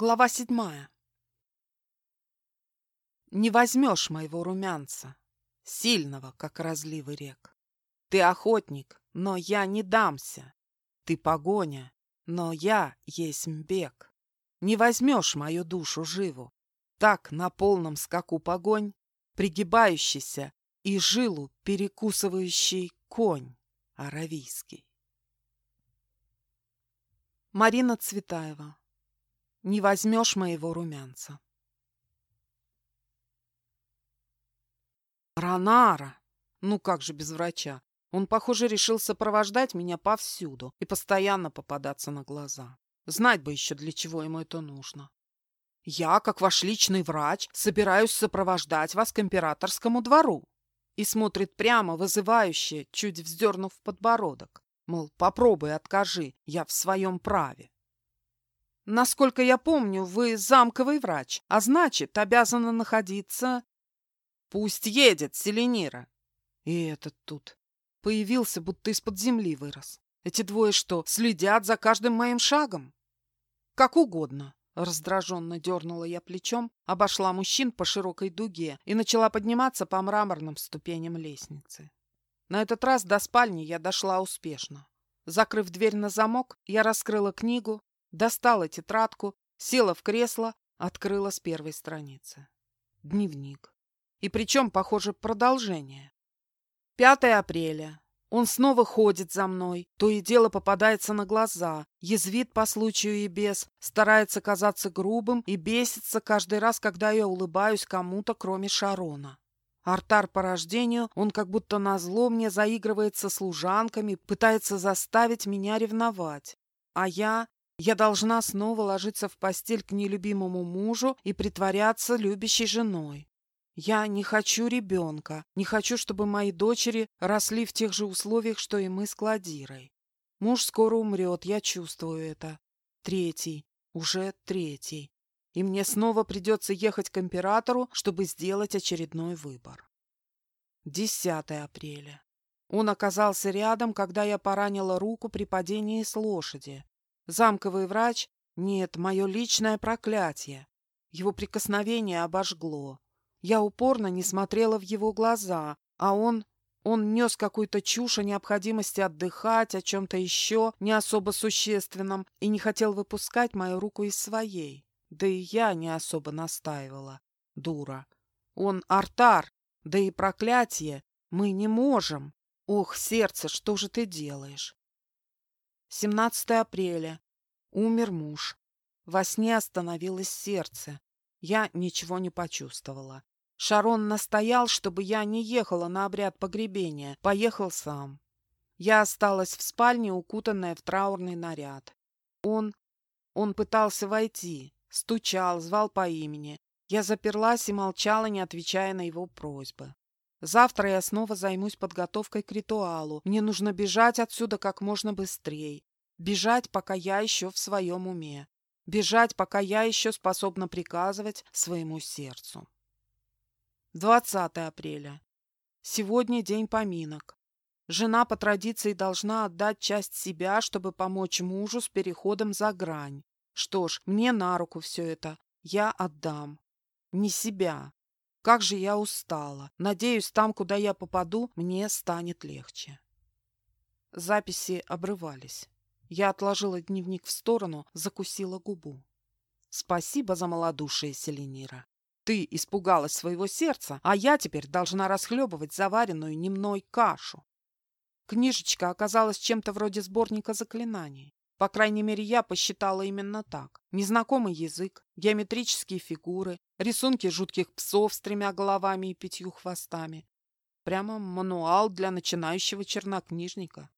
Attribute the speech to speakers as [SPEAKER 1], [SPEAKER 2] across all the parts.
[SPEAKER 1] Глава седьмая. Не возьмешь моего румянца, сильного, как разливы рек. Ты охотник, но я не дамся. Ты погоня, но я есть бег. Не возьмешь мою душу живу. Так на полном скаку погонь, пригибающийся и жилу перекусывающий конь аравийский. Марина Цветаева не возьмешь моего румянца. Ранара! Ну как же без врача? Он, похоже, решил сопровождать меня повсюду и постоянно попадаться на глаза. Знать бы еще, для чего ему это нужно. Я, как ваш личный врач, собираюсь сопровождать вас к императорскому двору. И смотрит прямо, вызывающе, чуть вздернув подбородок. Мол, попробуй, откажи, я в своем праве. Насколько я помню, вы замковый врач, а значит, обязана находиться... Пусть едет, Селенира. И этот тут появился, будто из-под земли вырос. Эти двое что, следят за каждым моим шагом? Как угодно. Раздраженно дернула я плечом, обошла мужчин по широкой дуге и начала подниматься по мраморным ступеням лестницы. На этот раз до спальни я дошла успешно. Закрыв дверь на замок, я раскрыла книгу Достала тетрадку, села в кресло, открыла с первой страницы. Дневник. И причем, похоже, продолжение. 5 апреля. Он снова ходит за мной, то и дело попадается на глаза, язвит по случаю и без, старается казаться грубым и бесится каждый раз, когда я улыбаюсь кому-то, кроме Шарона. Артар по рождению, он как будто назло мне заигрывает со служанками, пытается заставить меня ревновать. А я я должна снова ложиться в постель к нелюбимому мужу и притворяться любящей женой. Я не хочу ребенка, не хочу, чтобы мои дочери росли в тех же условиях, что и мы с Кладирой. Муж скоро умрет, я чувствую это. Третий, уже третий. И мне снова придется ехать к императору, чтобы сделать очередной выбор. 10 апреля. Он оказался рядом, когда я поранила руку при падении с лошади. Замковый врач? Нет, мое личное проклятие. Его прикосновение обожгло. Я упорно не смотрела в его глаза, а он... Он нес какую-то чушь о необходимости отдыхать, о чем-то еще не особо существенном, и не хотел выпускать мою руку из своей. Да и я не особо настаивала. Дура. Он артар, да и проклятие. Мы не можем. Ох, сердце, что же ты делаешь? 17 апреля. Умер муж. Во сне остановилось сердце. Я ничего не почувствовала. Шарон настоял, чтобы я не ехала на обряд погребения. Поехал сам. Я осталась в спальне, укутанная в траурный наряд. Он... Он пытался войти. Стучал, звал по имени. Я заперлась и молчала, не отвечая на его просьбы. Завтра я снова займусь подготовкой к ритуалу. Мне нужно бежать отсюда как можно быстрее. Бежать, пока я еще в своем уме. Бежать, пока я еще способна приказывать своему сердцу. 20 апреля. Сегодня день поминок. Жена по традиции должна отдать часть себя, чтобы помочь мужу с переходом за грань. Что ж, мне на руку все это. Я отдам. Не себя, как же я устала. Надеюсь, там, куда я попаду, мне станет легче. Записи обрывались. Я отложила дневник в сторону, закусила губу. Спасибо за малодушие, Селенира. Ты испугалась своего сердца, а я теперь должна расхлебывать заваренную немной кашу. Книжечка оказалась чем-то вроде сборника заклинаний. По крайней мере, я посчитала именно так. Незнакомый язык, геометрические фигуры, рисунки жутких псов с тремя головами и пятью хвостами. Прямо мануал для начинающего чернокнижника.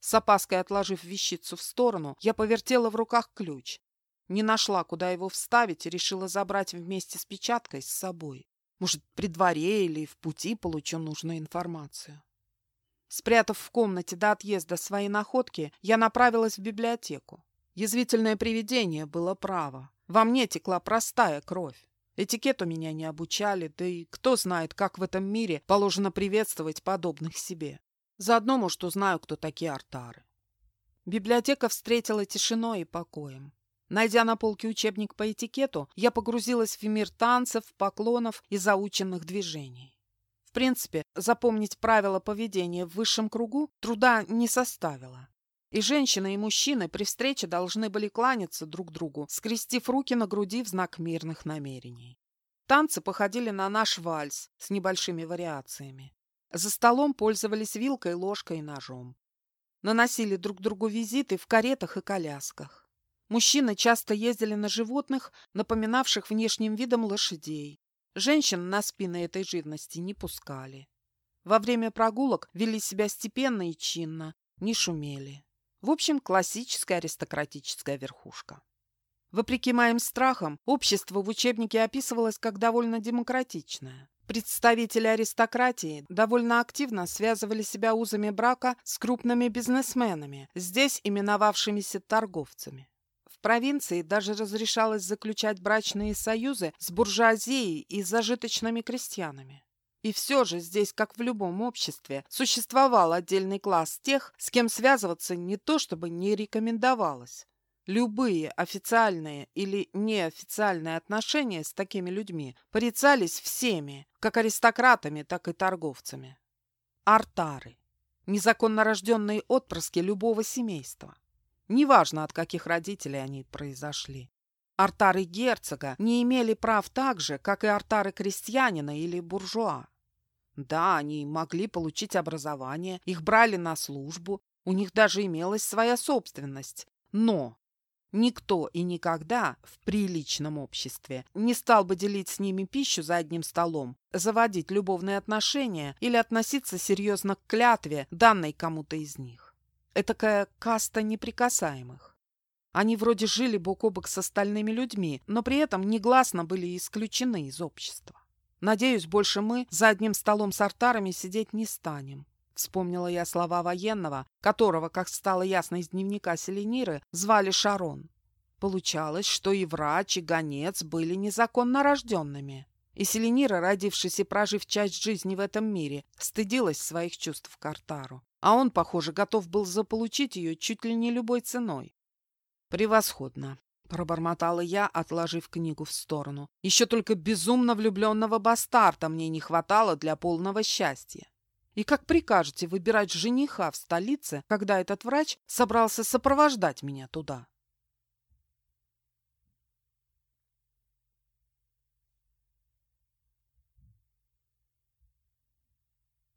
[SPEAKER 1] С опаской отложив вещицу в сторону, я повертела в руках ключ. Не нашла, куда его вставить, и решила забрать вместе с печаткой с собой. Может, при дворе или в пути получу нужную информацию. Спрятав в комнате до отъезда свои находки, я направилась в библиотеку. Язвительное привидение было право. Во мне текла простая кровь. Этикету меня не обучали, да и кто знает, как в этом мире положено приветствовать подобных себе. Заодно, может, узнаю, кто такие артары. Библиотека встретила тишиной и покоем. Найдя на полке учебник по этикету, я погрузилась в мир танцев, поклонов и заученных движений. В принципе, запомнить правила поведения в высшем кругу труда не составило. И женщины, и мужчины при встрече должны были кланяться друг другу, скрестив руки на груди в знак мирных намерений. Танцы походили на наш вальс с небольшими вариациями. За столом пользовались вилкой, ложкой и ножом. Наносили друг другу визиты в каретах и колясках. Мужчины часто ездили на животных, напоминавших внешним видом лошадей. Женщин на спины этой живности не пускали. Во время прогулок вели себя степенно и чинно, не шумели. В общем, классическая аристократическая верхушка. Вопреки моим страхам, общество в учебнике описывалось как довольно демократичное. Представители аристократии довольно активно связывали себя узами брака с крупными бизнесменами, здесь именовавшимися торговцами. В провинции даже разрешалось заключать брачные союзы с буржуазией и зажиточными крестьянами. И все же здесь, как в любом обществе, существовал отдельный класс тех, с кем связываться не то чтобы не рекомендовалось, Любые официальные или неофициальные отношения с такими людьми порицались всеми, как аристократами, так и торговцами. Артары. Незаконно рожденные отпрыски любого семейства. Неважно, от каких родителей они произошли. Артары герцога не имели прав так же, как и артары крестьянина или буржуа. Да, они могли получить образование, их брали на службу, у них даже имелась своя собственность, но Никто и никогда в приличном обществе не стал бы делить с ними пищу за одним столом, заводить любовные отношения или относиться серьезно к клятве, данной кому-то из них. Этакая каста неприкасаемых. Они вроде жили бок о бок с остальными людьми, но при этом негласно были исключены из общества. Надеюсь, больше мы за одним столом с артарами сидеть не станем. Вспомнила я слова военного, которого, как стало ясно из дневника Селениры, звали Шарон. Получалось, что и врач, и гонец были незаконно рожденными. И Селенира, родившись и прожив часть жизни в этом мире, стыдилась своих чувств к Артару. А он, похоже, готов был заполучить ее чуть ли не любой ценой. «Превосходно!» — пробормотала я, отложив книгу в сторону. «Еще только безумно влюбленного бастарда мне не хватало для полного счастья. И как прикажете выбирать жениха в столице, когда этот врач собрался сопровождать меня туда?